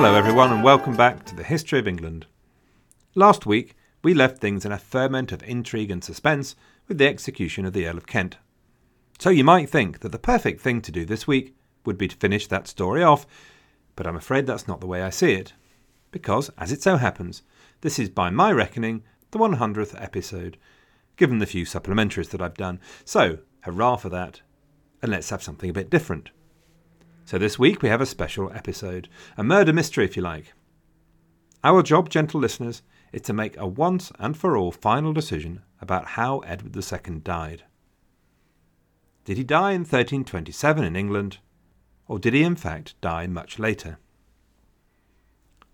Hello, everyone, and welcome back to the History of England. Last week, we left things in a ferment of intrigue and suspense with the execution of the Earl of Kent. So you might think that the perfect thing to do this week would be to finish that story off, but I'm afraid that's not the way I see it. Because, as it so happens, this is by my reckoning the 100th episode, given the few supplementaries that I've done. So, hurrah for that, and let's have something a bit different. So this week we have a special episode, a murder mystery if you like. Our job, gentle listeners, is to make a once and for all final decision about how Edward II died. Did he die in 1327 in England, or did he in fact die much later?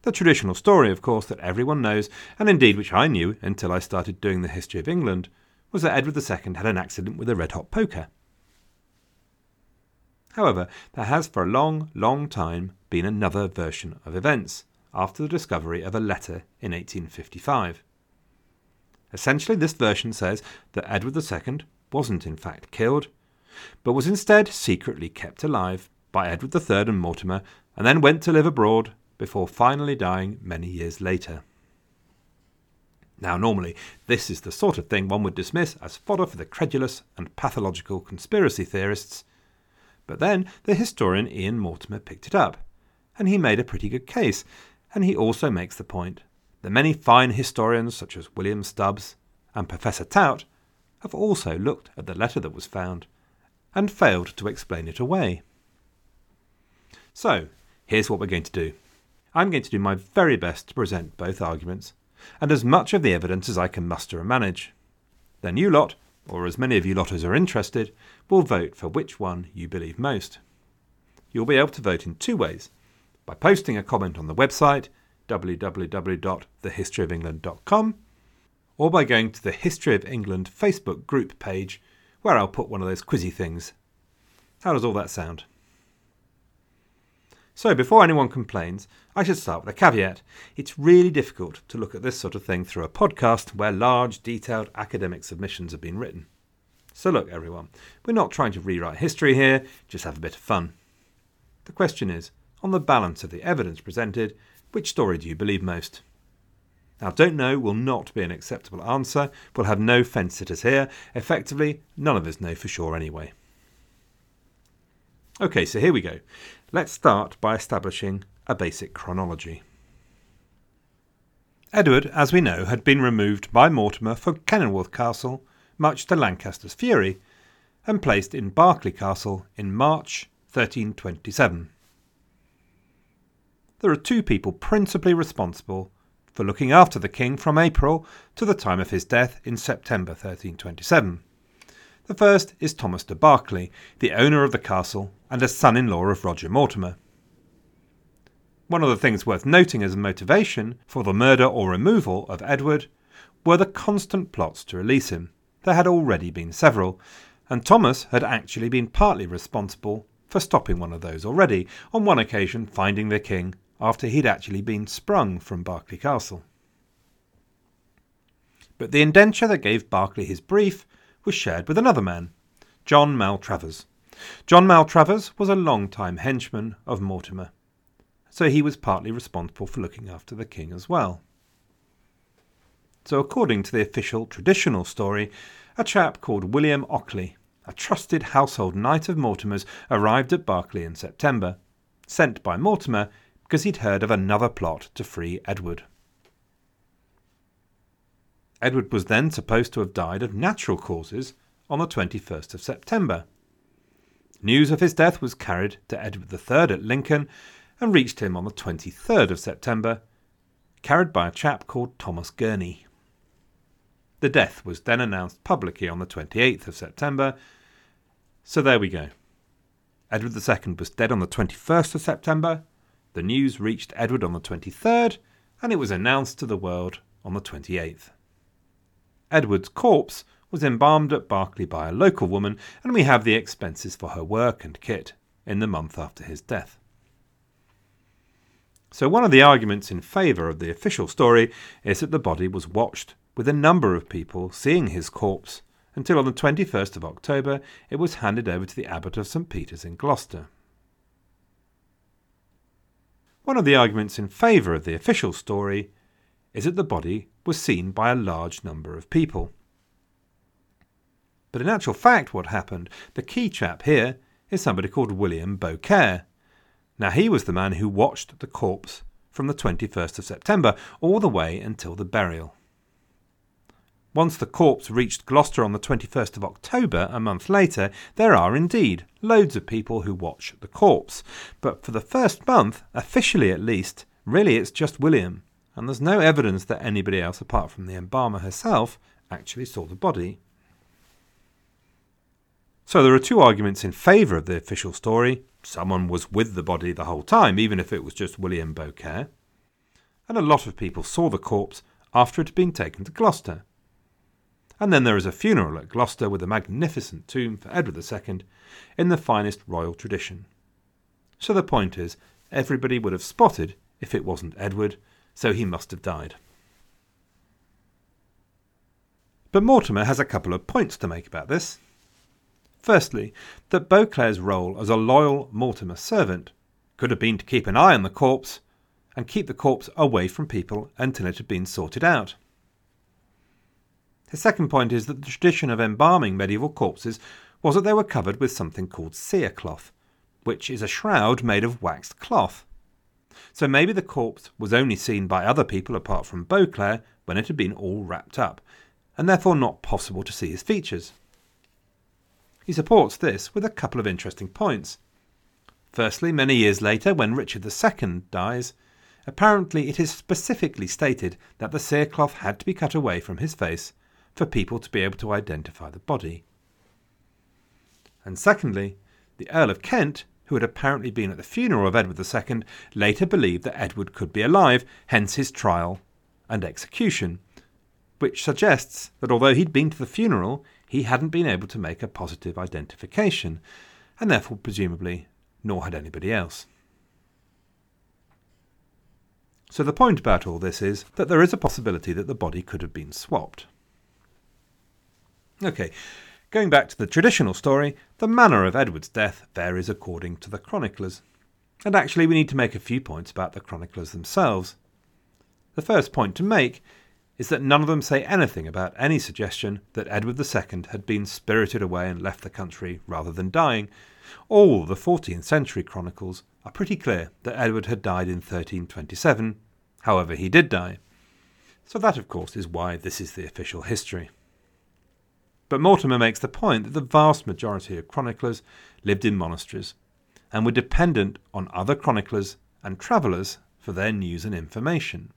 The traditional story, of course, that everyone knows, and indeed which I knew until I started doing the history of England, was that Edward II had an accident with a red hot poker. However, there has for a long, long time been another version of events after the discovery of a letter in 1855. Essentially, this version says that Edward II wasn't in fact killed, but was instead secretly kept alive by Edward III and Mortimer and then went to live abroad before finally dying many years later. Now, normally, this is the sort of thing one would dismiss as fodder for the credulous and pathological conspiracy theorists but then the historian Ian Mortimer picked it up, and he made a pretty good case, and he also makes the point that many fine historians, such as William Stubbs and Professor Tout, have also looked at the letter that was found and failed to explain it away. So, here's what we're going to do. I'm going to do my very best to present both arguments, and as much of the evidence as I can muster and manage. Then you lot or as many of you lot as are interested, will vote for which one you believe most. You'll be able to vote in two ways by posting a comment on the website www.thehistoryofengland.com or by going to the History of England Facebook group page where I'll put one of those quizzy things. How does all that sound? So, before anyone complains, I should start with a caveat. It's really difficult to look at this sort of thing through a podcast where large, detailed academic submissions have been written. So, look, everyone, we're not trying to rewrite history here, just have a bit of fun. The question is on the balance of the evidence presented, which story do you believe most? Now, don't know will not be an acceptable answer. We'll have no fence sitters here. Effectively, none of us know for sure anyway. Okay, so here we go. Let's start by establishing a basic chronology. Edward, as we know, had been removed by Mortimer from Kenilworth Castle, much to Lancaster's fury, and placed in Berkeley Castle in March 1327. There are two people principally responsible for looking after the king from April to the time of his death in September 1327. The first is Thomas de Berkeley, the owner of the castle and a son in law of Roger Mortimer. One of the things worth noting as a motivation for the murder or removal of Edward were the constant plots to release him. There had already been several, and Thomas had actually been partly responsible for stopping one of those already, on one occasion finding the king after he'd actually been sprung from Berkeley Castle. But the indenture that gave Berkeley his brief was shared with another man, John Maltravers. John Maltravers was a long-time henchman of Mortimer, so he was partly responsible for looking after the king as well. So, according to the official traditional story, a chap called William Ockley, a trusted household knight of Mortimer's, arrived at Berkeley in September, sent by Mortimer because he'd heard of another plot to free Edward. Edward was then supposed to have died of natural causes on the 21st of September. News of his death was carried to Edward III at Lincoln and reached him on the 23rd of September, carried by a chap called Thomas Gurney. The death was then announced publicly on the 28th of September, so there we go. Edward II was dead on the 21st of September, the news reached Edward on the 23rd, and it was announced to the world on the 28th. Edward's corpse was embalmed at Berkeley by a local woman, and we have the expenses for her work and kit in the month after his death. So, one of the arguments in favour of the official story is that the body was watched, with a number of people seeing his corpse, until on the 21st of October it was handed over to the Abbot of St. Peter's in Gloucester. One of the arguments in favour of the official story is that the body was seen by a large number of people. But in actual fact, what happened, the key chap here is somebody called William Beaucaire. Now, he was the man who watched the corpse from the 21st of September all the way until the burial. Once the corpse reached Gloucester on the 21st of October, a month later, there are indeed loads of people who watch the corpse. But for the first month, officially at least, really it's just William, and there's no evidence that anybody else apart from the embalmer herself actually saw the body. So there are two arguments in favour of the official story. Someone was with the body the whole time, even if it was just William Beaucaire. And a lot of people saw the corpse after it had been taken to Gloucester. And then there is a funeral at Gloucester with a magnificent tomb for Edward II in the finest royal tradition. So the point is, everybody would have spotted if it wasn't Edward, so he must have died. But Mortimer has a couple of points to make about this. Firstly, that Beauclerc's role as a loyal Mortimer servant could have been to keep an eye on the corpse and keep the corpse away from people until it had been sorted out. His second point is that the tradition of embalming medieval corpses was that they were covered with something called cerecloth, which is a shroud made of waxed cloth. So maybe the corpse was only seen by other people apart from Beauclerc when it had been all wrapped up, and therefore not possible to see his features. He supports this with a couple of interesting points. Firstly, many years later, when Richard II dies, apparently it is specifically stated that the cerecloth had to be cut away from his face for people to be able to identify the body. And secondly, the Earl of Kent, who had apparently been at the funeral of Edward II, later believed that Edward could be alive, hence his trial and execution, which suggests that although he'd been to the funeral, he hadn't been able to make a positive identification, and therefore, presumably, nor had anybody else. So the point about all this is that there is a possibility that the body could have been swapped. Okay, going back to the traditional story, the manner of Edward's death varies according to the chroniclers. And actually, we need to make a few points about the chroniclers themselves. The first point to make is that none of them say anything about any suggestion that Edward II had been spirited away and left the country rather than dying. All the 14th century chronicles are pretty clear that Edward had died in 1327, however, he did die. So, that of course is why this is the official history. But Mortimer makes the point that the vast majority of chroniclers lived in monasteries and were dependent on other chroniclers and travellers for their news and information.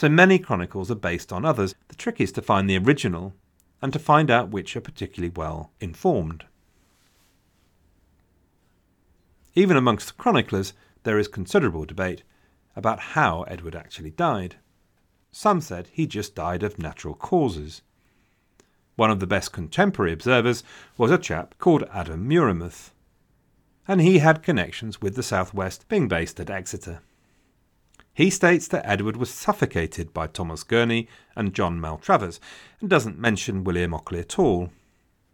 So many chronicles are based on others. The trick is to find the original and to find out which are particularly well informed. Even amongst the chroniclers, there is considerable debate about how Edward actually died. Some said he just died of natural causes. One of the best contemporary observers was a chap called Adam Murimuth, and he had connections with the southwest, being based at Exeter. He states that Edward was suffocated by Thomas Gurney and John Maltravers, and doesn't mention William Ockley at all.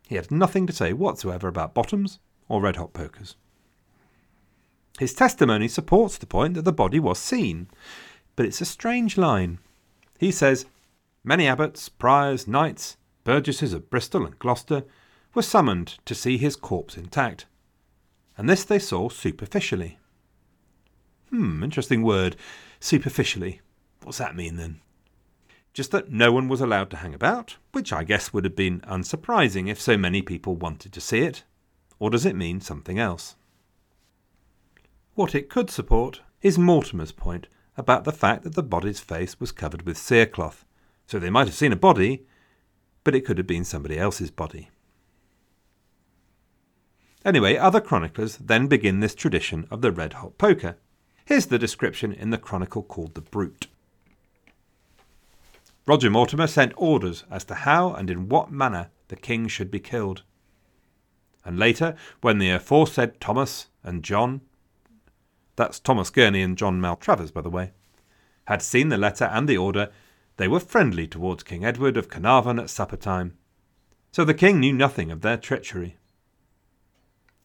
He had nothing to say whatsoever about bottoms or red hot pokers. His testimony supports the point that the body was seen, but it's a strange line. He says, Many abbots, priors, knights, burgesses of Bristol and Gloucester were summoned to see his corpse intact, and this they saw superficially. Hmm, interesting word. Superficially. What's that mean then? Just that no one was allowed to hang about, which I guess would have been unsurprising if so many people wanted to see it. Or does it mean something else? What it could support is Mortimer's point about the fact that the body's face was covered with cerecloth, so they might have seen a body, but it could have been somebody else's body. Anyway, other chroniclers then begin this tradition of the red hot poker, Here's the description in the chronicle called The Brut. Roger Mortimer sent orders as to how and in what manner the king should be killed. And later, when the aforesaid Thomas and John, that's Thomas Gurney and John Maltravers, by the way, had seen the letter and the order, they were friendly towards King Edward of Carnarvon at supper time. So the king knew nothing of their treachery.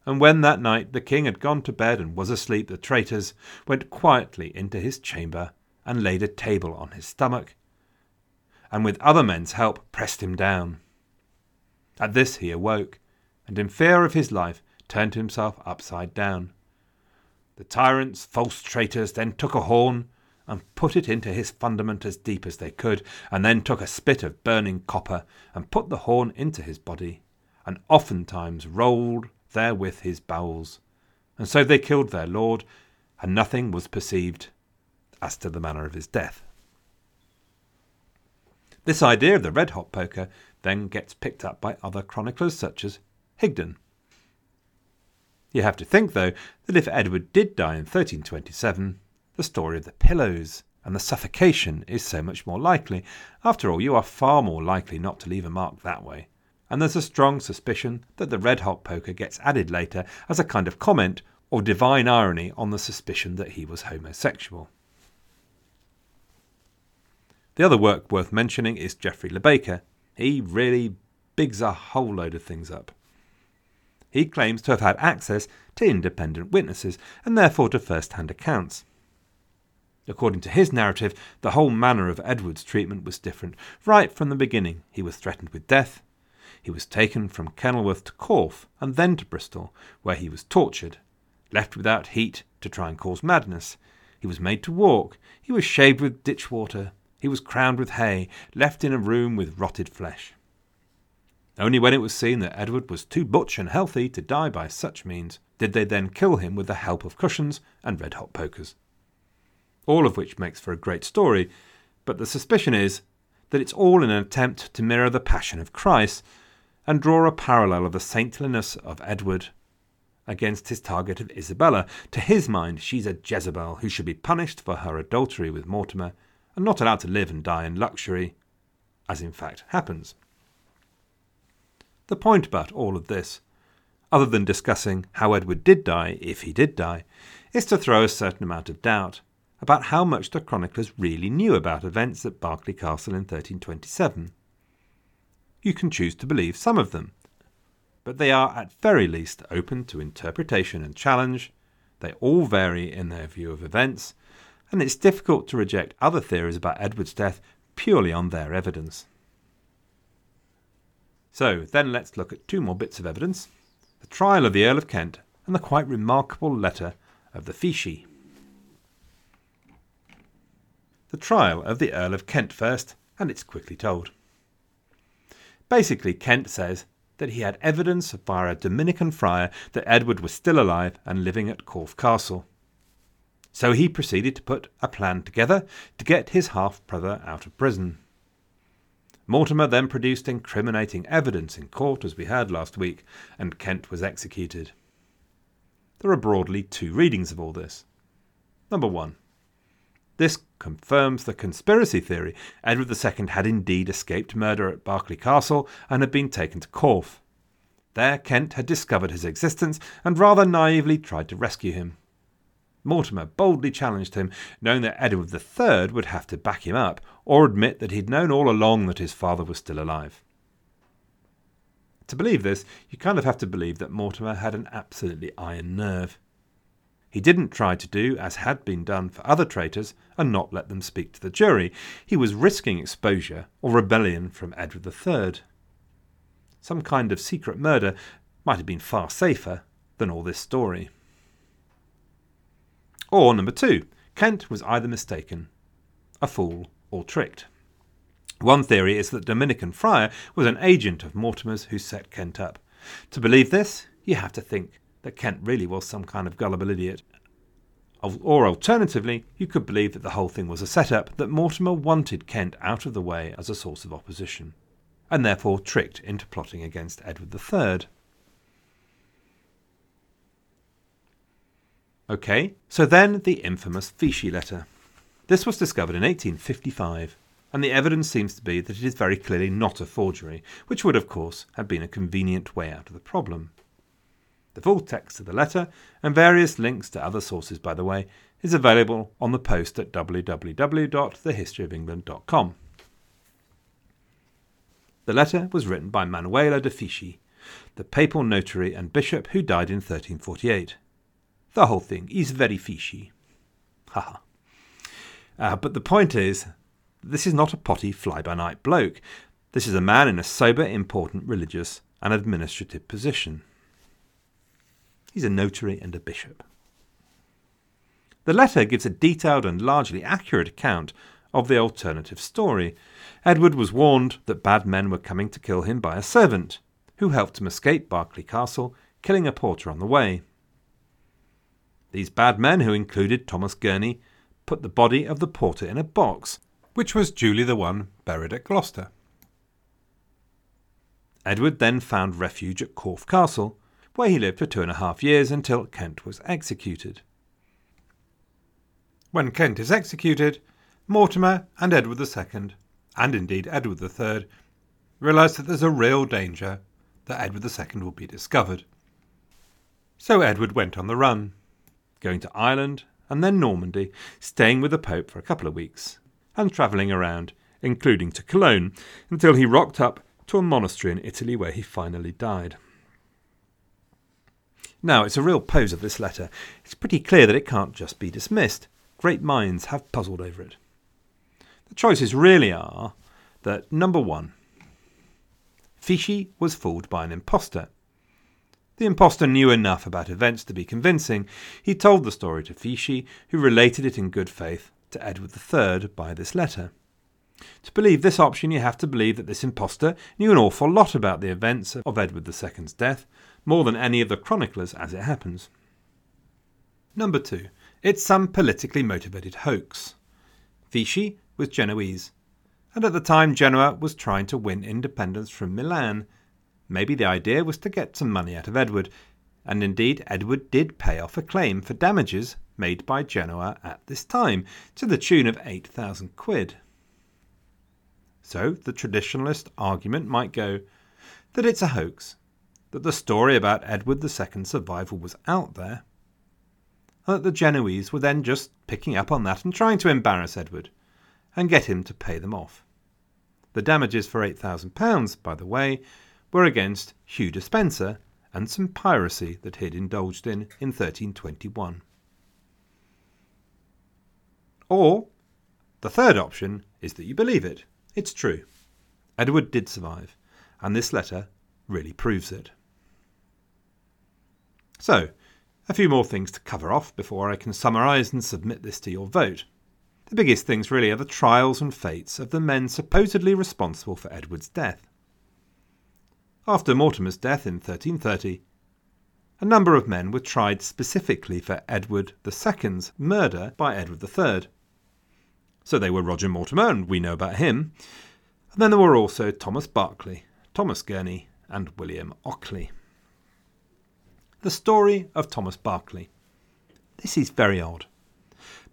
And when that night the king had gone to bed and was asleep, the traitors went quietly into his chamber and laid a table on his stomach, and with other men's help pressed him down. At this he awoke, and in fear of his life turned himself upside down. The tyrants, false traitors, then took a horn and put it into his fundament as deep as they could, and then took a spit of burning copper and put the horn into his body, and oftentimes rolled therewith his bowels. And so they killed their lord, and nothing was perceived as to the manner of his death. This idea of the red hot poker then gets picked up by other chroniclers such as Higden. You have to think, though, that if Edward did die in 1327, the story of the pillows and the suffocation is so much more likely. After all, you are far more likely not to leave a mark that way. And there's a strong suspicion that the red hot poker gets added later as a kind of comment or divine irony on the suspicion that he was homosexual. The other work worth mentioning is Geoffrey Le Baker. He really bigs a whole load of things up. He claims to have had access to independent witnesses and therefore to first hand accounts. According to his narrative, the whole manner of Edward's treatment was different. Right from the beginning, he was threatened with death. He was taken from Kenilworth to Corfe and then to Bristol, where he was tortured, left without heat to try and cause madness. He was made to walk. He was shaved with ditch water. He was crowned with hay, left in a room with rotted flesh. Only when it was seen that Edward was too butch and healthy to die by such means did they then kill him with the help of cushions and red hot pokers. All of which makes for a great story, but the suspicion is that it's all in an attempt to mirror the Passion of Christ and draw a parallel of the saintliness of Edward against his target of Isabella. To his mind, she's a Jezebel who should be punished for her adultery with Mortimer and not allowed to live and die in luxury, as in fact happens. The point about all of this, other than discussing how Edward did die, if he did die, is to throw a certain amount of doubt about how much the chroniclers really knew about events at Berkeley Castle in 1327. You can choose to believe some of them, but they are at very least open to interpretation and challenge. They all vary in their view of events, and it's difficult to reject other theories about Edward's death purely on their evidence. So, then let's look at two more bits of evidence the trial of the Earl of Kent and the quite remarkable letter of the Fieschi. The trial of the Earl of Kent first, and it's quickly told. Basically, Kent says that he had evidence via a Dominican friar that Edward was still alive and living at Corfe Castle. So he proceeded to put a plan together to get his half brother out of prison. Mortimer then produced incriminating evidence in court, as we heard last week, and Kent was executed. There are broadly two readings of all this. Number one, this confirms the conspiracy theory. Edward II had indeed escaped murder at Berkeley Castle and had been taken to Corfe. There, Kent had discovered his existence and rather naively tried to rescue him. Mortimer boldly challenged him, knowing that Edward III would have to back him up or admit that he'd known all along that his father was still alive. To believe this, you kind of have to believe that Mortimer had an absolutely iron nerve. He didn't try to do as had been done for other traitors and not let them speak to the jury. He was risking exposure or rebellion from Edward III. Some kind of secret murder might have been far safer than all this story. Or number two, Kent was either mistaken, a fool, or tricked. One theory is that Dominican Friar was an agent of Mortimer's who set Kent up. To believe this, you have to think that Kent really was some kind of gullible idiot. Or alternatively, you could believe that the whole thing was a setup, that Mortimer wanted Kent out of the way as a source of opposition, and therefore tricked into plotting against Edward III. Okay, so then the infamous Fieschi letter. This was discovered in 1855, and the evidence seems to be that it is very clearly not a forgery, which would, of course, have been a convenient way out of the problem. The full text of the letter, and various links to other sources, by the way, is available on the post at www.thehistoryofengland.com. The letter was written by Manuela de Fieschi, the papal notary and bishop who died in 1348. The whole thing is very fishy. Haha. uh, but the point is, this is not a potty fly by night bloke. This is a man in a sober, important religious and administrative position. He's a notary and a bishop. The letter gives a detailed and largely accurate account of the alternative story. Edward was warned that bad men were coming to kill him by a servant, who helped him escape Berkeley Castle, killing a porter on the way. These bad men, who included Thomas Gurney, put the body of the porter in a box, which was duly the One buried at Gloucester. Edward then found refuge at Corfe Castle, where he lived for two and a half years until Kent was executed. When Kent is executed, Mortimer and Edward II, and indeed Edward III, realise that there's a real danger that Edward II will be discovered. So Edward went on the run, going to Ireland and then Normandy, staying with the Pope for a couple of weeks, and travelling around, including to Cologne, until he rocked up to a monastery in Italy where he finally died. Now, it's a real pose of this letter. It's pretty clear that it can't just be dismissed. Great minds have puzzled over it. The choices really are that number one, Fieschi was fooled by an impostor. The impostor knew enough about events to be convincing. He told the story to Fieschi, who related it in good faith to Edward III by this letter. To believe this option, you have to believe that this impostor knew an awful lot about the events of Edward II's death, more than any of the chroniclers as it happens. Number two, it's some politically motivated hoax. Fieschi was Genoese, and at the time Genoa was trying to win independence from Milan. Maybe the idea was to get some money out of Edward, and indeed Edward did pay off a claim for damages made by Genoa at this time, to the tune of 8,000 quid. So the traditionalist argument might go that it's a hoax, that the story about Edward II's survival was out there, and that the Genoese were then just picking up on that and trying to embarrass Edward and get him to pay them off. The damages for £8,000, by the way, were against Hugh Despenser and some piracy that he had indulged in in 1321. Or, the third option is that you believe it. It's true. Edward did survive, and this letter really proves it. So, a few more things to cover off before I can summarise and submit this to your vote. The biggest things really are the trials and fates of the men supposedly responsible for Edward's death. After Mortimer's death in 1330, a number of men were tried specifically for Edward II's murder by Edward III. So they were Roger Mortimer, and we know about him. And then there were also Thomas Berkeley, Thomas Gurney, and William Ockley. The story of Thomas Berkeley. This is very odd.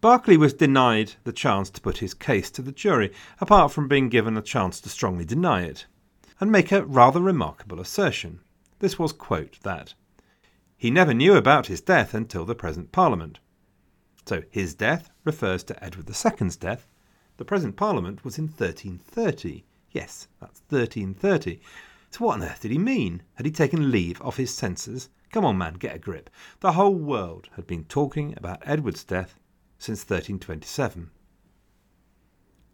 Berkeley was denied the chance to put his case to the jury, apart from being given a chance to strongly deny it, and make a rather remarkable assertion. This was, quote, that he never knew about his death until the present Parliament. So his death refers to Edward II's death. The present Parliament was in 1330. Yes, that's 1330. So what on earth did he mean? Had he taken leave of his senses? Come on, man, get a grip. The whole world had been talking about Edward's death since 1327.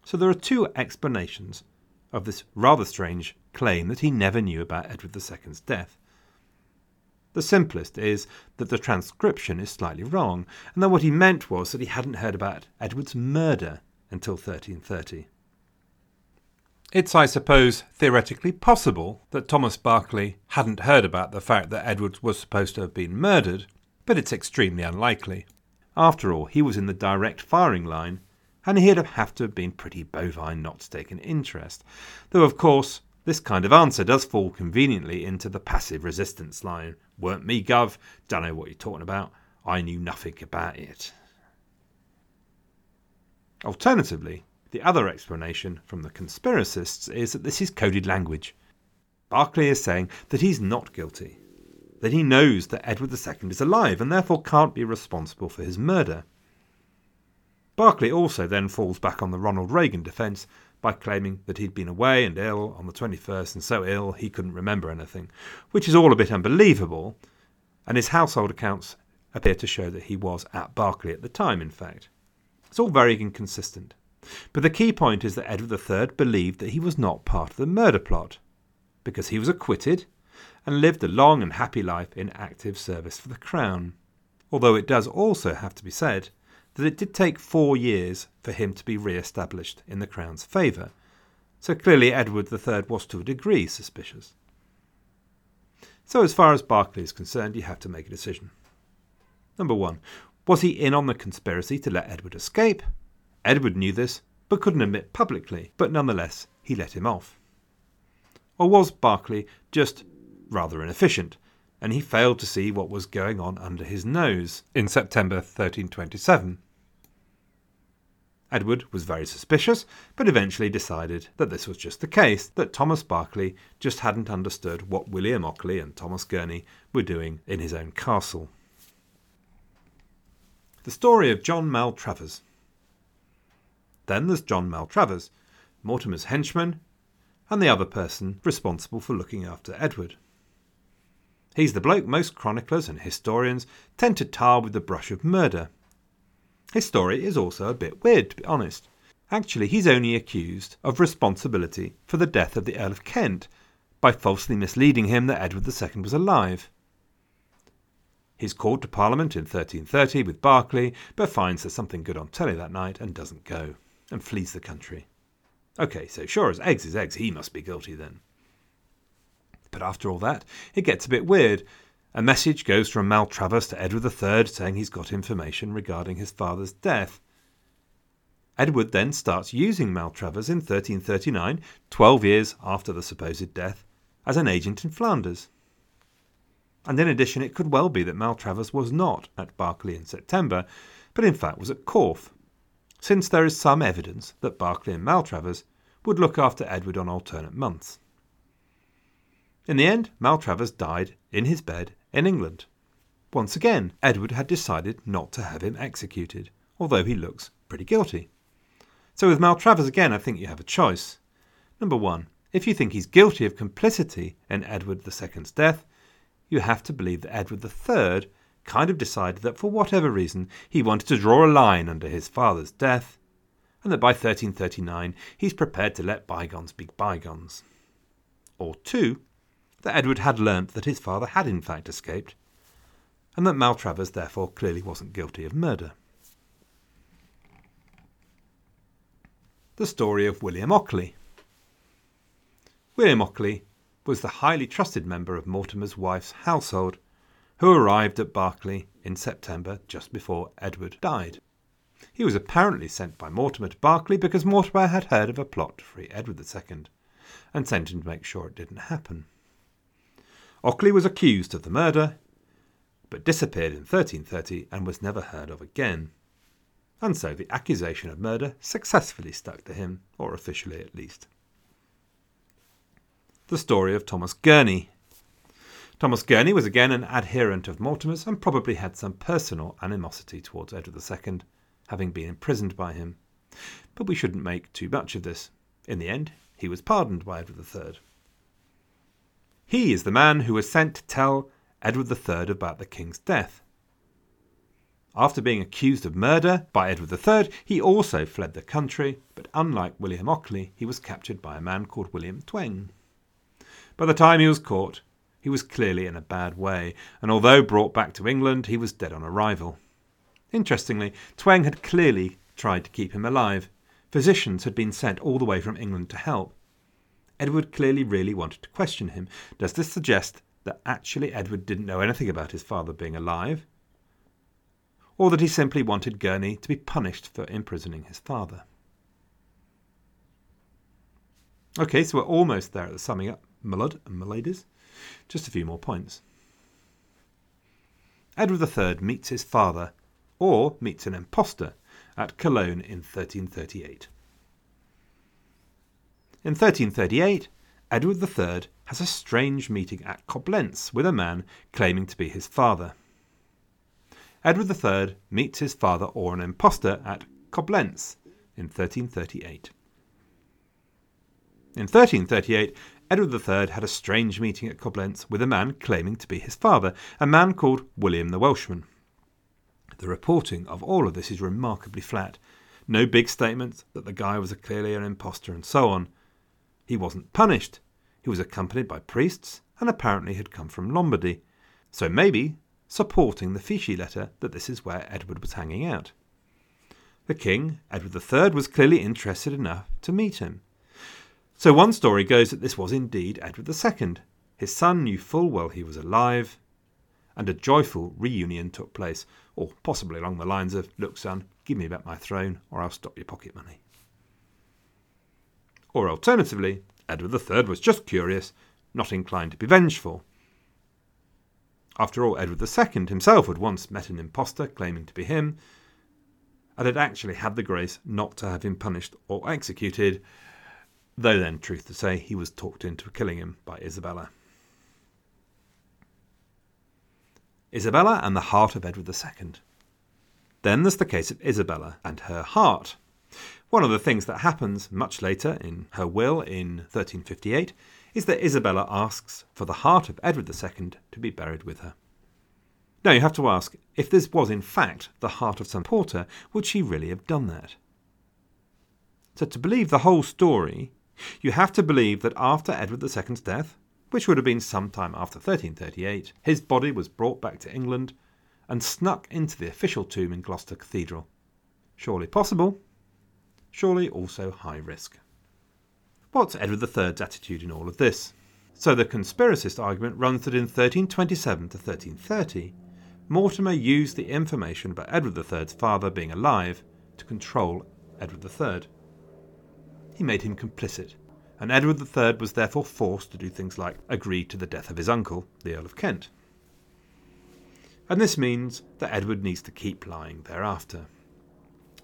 So there are two explanations of this rather strange claim that he never knew about Edward II's death. The simplest is that the transcription is slightly wrong, and that what he meant was that he hadn't heard about Edward's murder until 1330. It's, I suppose, theoretically possible that Thomas Berkeley hadn't heard about the fact that Edwards was supposed to have been murdered, but it's extremely unlikely. After all, he was in the direct firing line, and he'd have to have been pretty bovine not to take an interest. Though, of course, this kind of answer does fall conveniently into the passive resistance line. Weren't me, Gov. Dunno what you're talking about. I knew nothing about it. Alternatively, the other explanation from the conspiracists is that this is coded language. Berkeley is saying that he's not guilty, that he knows that Edward II is alive and therefore can't be responsible for his murder. Berkeley also then falls back on the Ronald Reagan defence by claiming that he'd been away and ill on the 21st and so ill he couldn't remember anything, which is all a bit unbelievable, and his household accounts appear to show that he was at Berkeley at the time, in fact. It's all very inconsistent. But the key point is that Edward III believed that he was not part of the murder plot, because he was acquitted and lived a long and happy life in active service for the crown. Although it does also have to be said that it did take four years for him to be re established in the crown's favour, so clearly Edward III was to a degree suspicious. So, as far as Berkeley is concerned, you have to make a decision. Number one, was he in on the conspiracy to let Edward escape? Edward knew this, but couldn't admit publicly, but nonetheless he let him off. Or was Berkeley just rather inefficient, and he failed to see what was going on under his nose in September 1327? Edward was very suspicious, but eventually decided that this was just the case, that Thomas Berkeley just hadn't understood what William Ockley and Thomas Gurney were doing in his own castle. The story of John Maltravers. Then there's John Maltravers, Mortimer's henchman, and the other person responsible for looking after Edward. He's the bloke most chroniclers and historians tend to tar with the brush of murder. His story is also a bit weird, to be honest. Actually, he's only accused of responsibility for the death of the Earl of Kent by falsely misleading him that Edward II was alive. He's called to Parliament in 1330 with Berkeley, but finds there's something good on telly that night and doesn't go, and flees the country. OK, so sure as eggs is eggs, he must be guilty then. But after all that, it gets a bit weird. A message goes from Maltravers to Edward III saying he's got information regarding his father's death. Edward then starts using Maltravers in 1339, 12 years after the supposed death, as an agent in Flanders. And in addition, it could well be that Maltravers was not at Berkeley in September, but in fact was at Corfe, since there is some evidence that Berkeley and Maltravers would look after Edward on alternate months. In the end, Maltravers died in his bed in England. Once again, Edward had decided not to have him executed, although he looks pretty guilty. So with Maltravers again, I think you have a choice. Number one, if you think he's guilty of complicity in Edward II's death, you have to believe that Edward III kind of decided that for whatever reason he wanted to draw a line under his father's death, and that by 1339 he's prepared to let bygones be bygones. Or two, that Edward had learnt that his father had in fact escaped, and that Maltravers therefore clearly wasn't guilty of murder. The story of William Ockley. William Ockley was the highly trusted member of Mortimer's wife's household, who arrived at Berkeley in September just before Edward died. He was apparently sent by Mortimer to Berkeley because Mortimer had heard of a plot to free Edward II, and sent him to make sure it didn't happen. Ockley was accused of the murder, but disappeared in 1330 and was never heard of again. And so the accusation of murder successfully stuck to him, or officially at least the story of Thomas Gurney. Thomas Gurney was again an adherent of Mortimer's and probably had some personal animosity towards Edward II, having been imprisoned by him. But we shouldn't make too much of this. In the end, he was pardoned by Edward III. He is the man who was sent to tell Edward III about the king's death. After being accused of murder by Edward III, he also fled the country, but unlike William Ockley, he was captured by a man called William Thweng. By the time he was caught, he was clearly in a bad way, and although brought back to England, he was dead on arrival. Interestingly, Thweng had clearly tried to keep him alive. Physicians had been sent all the way from England to help. Edward clearly really wanted to question him. Does this suggest that actually Edward didn't know anything about his father being alive? Or that he simply wanted Gurney to be punished for imprisoning his father? Okay, so we're almost there at the summing up. Malud and Maladies. Just a few more points. Edward III meets his father, or meets an impostor, at Cologne in 1338. In 1338, Edward III has a strange meeting at Koblenz with a man claiming to be his father. Edward III meets his father or an impostor at Koblenz in 1338. In 1338, Edward III had a strange meeting at Coblentz with a man claiming to be his father, a man called William the Welshman. The reporting of all of this is remarkably flat. No big statements that the guy was clearly an impostor and so on. He wasn't punished. He was accompanied by priests and apparently had come from Lombardy. So maybe supporting the Fieschi letter that this is where Edward was hanging out. The king, Edward III, was clearly interested enough to meet him. So one story goes that this was indeed Edward II. His son knew full well he was alive, and a joyful reunion took place, or possibly along the lines of, Look, son, give me back my throne, or I'll stop your pocket money. Or alternatively, Edward III was just curious, not inclined to be vengeful. After all, Edward II himself had once met an impostor claiming to be him, and had actually had the grace not to have him punished or executed, though then, truth to say, he was talked into killing him by Isabella. Isabella and the heart of Edward II. Then there's the case of Isabella and her heart. One of the things that happens much later in her will in 1358 is that Isabella asks for the heart of Edward II to be buried with her. Now you have to ask if this was in fact the heart of some porter, would she really have done that? So to believe the whole story, you have to believe that after Edward II's death, which would have been some time after 1338, his body was brought back to England and snuck into the official tomb in Gloucester Cathedral. Surely possible, surely also high risk. What's Edward III's attitude in all of this? So the conspiracist argument runs that in 1327 to 1330, Mortimer used the information about Edward III's father being alive to control Edward III. He made him complicit, and Edward III was therefore forced to do things like agree to the death of his uncle, the Earl of Kent. And this means that Edward needs to keep lying thereafter.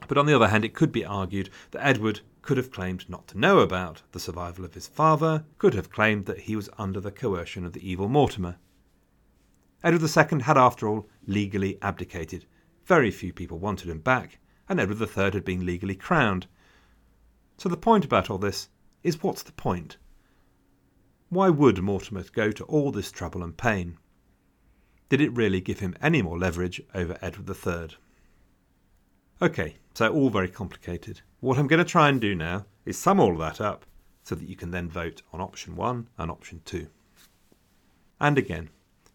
But on the other hand, it could be argued that Edward could have claimed not to know about the survival of his father, could have claimed that he was under the coercion of the evil Mortimer, Edward II had, after all, legally abdicated. Very few people wanted him back, and Edward III had been legally crowned. So the point about all this is what's the point? Why would Mortimer go to all this trouble and pain? Did it really give him any more leverage over Edward III? Okay, so all very complicated. What I'm going to try and do now is sum all of that up so that you can then vote on option 1 and option 2. And again,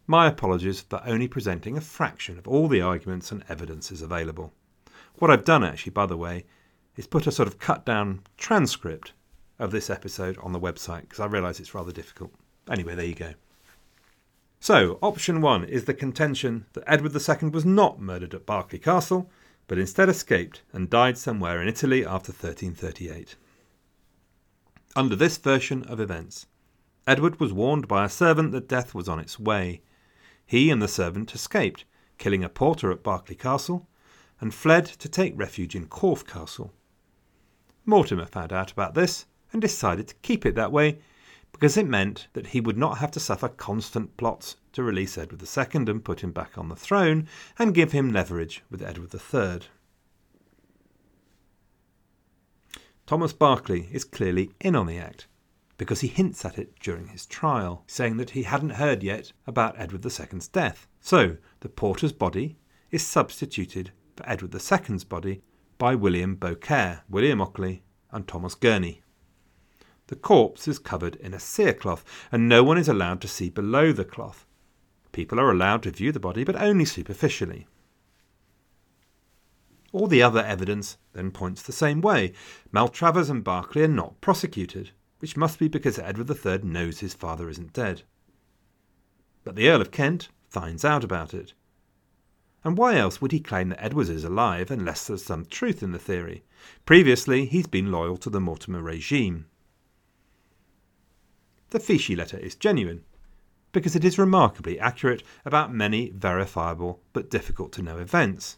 my apologies for only presenting a fraction of all the arguments and evidences available. What I've done, actually, by the way, is put a sort of cut down transcript of this episode on the website because I realise it's rather difficult. Anyway, there you go. So, option one is the contention that Edward II was not murdered at Berkeley Castle, but instead escaped and died somewhere in Italy after 1338. Under this version of events, Edward was warned by a servant that death was on its way, he and the servant escaped, killing a porter at Berkeley Castle, and fled to take refuge in Corfe Castle. Mortimer found out about this and decided to keep it that way because it meant that he would not have to suffer constant plots to release Edward II and put him back on the throne and give him leverage with Edward III. Thomas Berkeley is clearly in on the act because he hints at it during his trial, saying that he hadn't heard yet about Edward II's death. So the porter's body is substituted for Edward II's body by William Beaucaire, William Ockley, and Thomas Gurney. The corpse is covered in a cerecloth, and no one is allowed to see below the cloth. People are allowed to view the body, but only superficially. All the other evidence then points the same way. Maltravers and Berkeley are not prosecuted which must be because Edward III knows his father isn't dead. But the Earl of Kent finds out about it. And why else would he claim that Edward is alive unless there's some truth in the theory? Previously, he's been loyal to the Mortimer regime. The Fieschi letter is genuine because it is remarkably accurate about many verifiable but difficult to know events.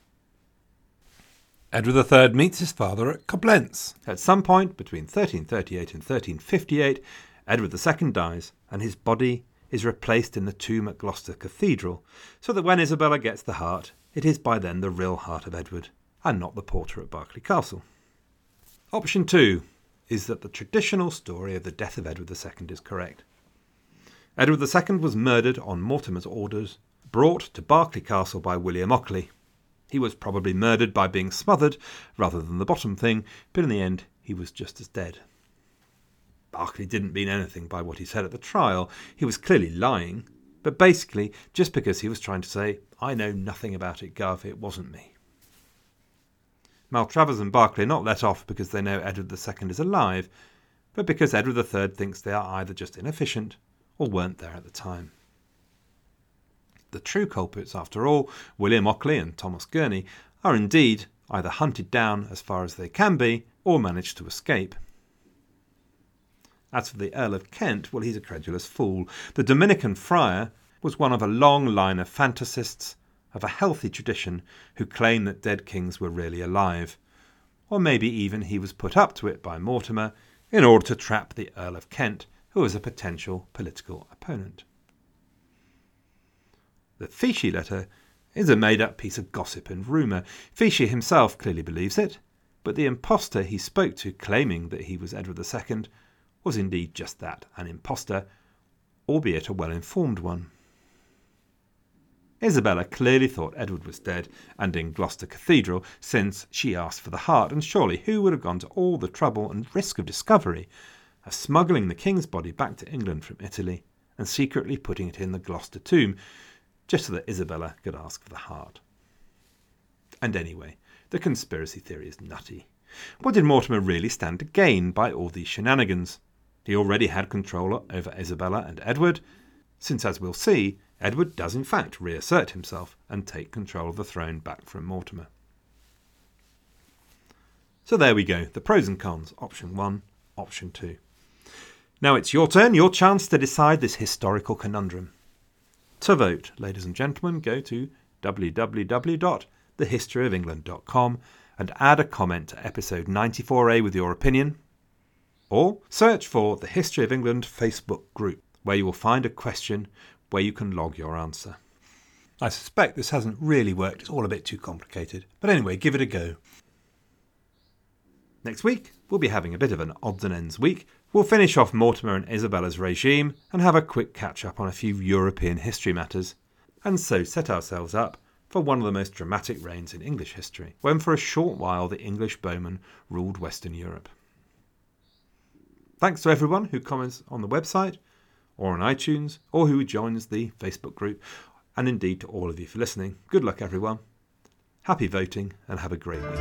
Edward III meets his father at Coblentz. At some point between 1338 and 1358, Edward II dies, and his body is replaced in the tomb at Gloucester Cathedral, so that when Isabella gets the heart, it is by then the real heart of Edward, and not the porter at Berkeley Castle. Option 2 is that the traditional story of the death of Edward II is correct. Edward II was murdered on Mortimer's orders, brought to Berkeley Castle by William Ockley. He was probably murdered by being smothered rather than the bottom thing, but in the end he was just as dead. Berkeley didn't mean anything by what he said at the trial. He was clearly lying, but basically just because he was trying to say, I know nothing about it, Gov, it wasn't me. Maltravers and Berkeley are not let off because they know Edward II is alive, but because Edward III thinks they are either just inefficient or weren't there at the time. The true culprits, after all, William Ockley and Thomas Gurney, are indeed either hunted down as far as they can be or manage to escape. As for the Earl of Kent, well, he's a credulous fool. The Dominican friar was one of a long line of fantasists of a healthy tradition who claim that dead kings were really alive. Or maybe even he was put up to it by Mortimer in order to trap the Earl of Kent, who was a potential political opponent. The Fieschi letter is a made up piece of gossip and rumour. Fieschi himself clearly believes it, but the impostor he spoke to, claiming that he was Edward II, was indeed just that an impostor, albeit a well informed one. Isabella clearly thought Edward was dead and in Gloucester Cathedral, since she asked for the heart, and surely who would have gone to all the trouble and risk of discovery of smuggling the king's body back to England from Italy and secretly putting it in the Gloucester tomb, just so that Isabella could ask for the heart? And anyway, the conspiracy theory is nutty. What did Mortimer really stand to gain by all these shenanigans? He already had control over Isabella and Edward, since, as we'll see, Edward does in fact reassert himself and take control of the throne back from Mortimer. So there we go, the pros and cons, option 1, option 2. Now it's your turn, your chance to decide this historical conundrum. To vote, ladies and gentlemen, go to www.thehistoryofengland.com and add a comment to episode 94A with your opinion, or search for the History of England Facebook group, where you will find a question where you can log your answer. I suspect this hasn't really worked, it's all a bit too complicated. But anyway, give it a go. Next week, we'll be having a bit of an odds and ends week. We'll finish off Mortimer and Isabella's regime and have a quick catch up on a few European history matters, and so set ourselves up for one of the most dramatic reigns in English history, when for a short while the English bowmen ruled Western Europe. Thanks to everyone who comments on the website or on iTunes, or who joins the Facebook group, and indeed to all of you for listening. Good luck, everyone. Happy voting, and have a great week.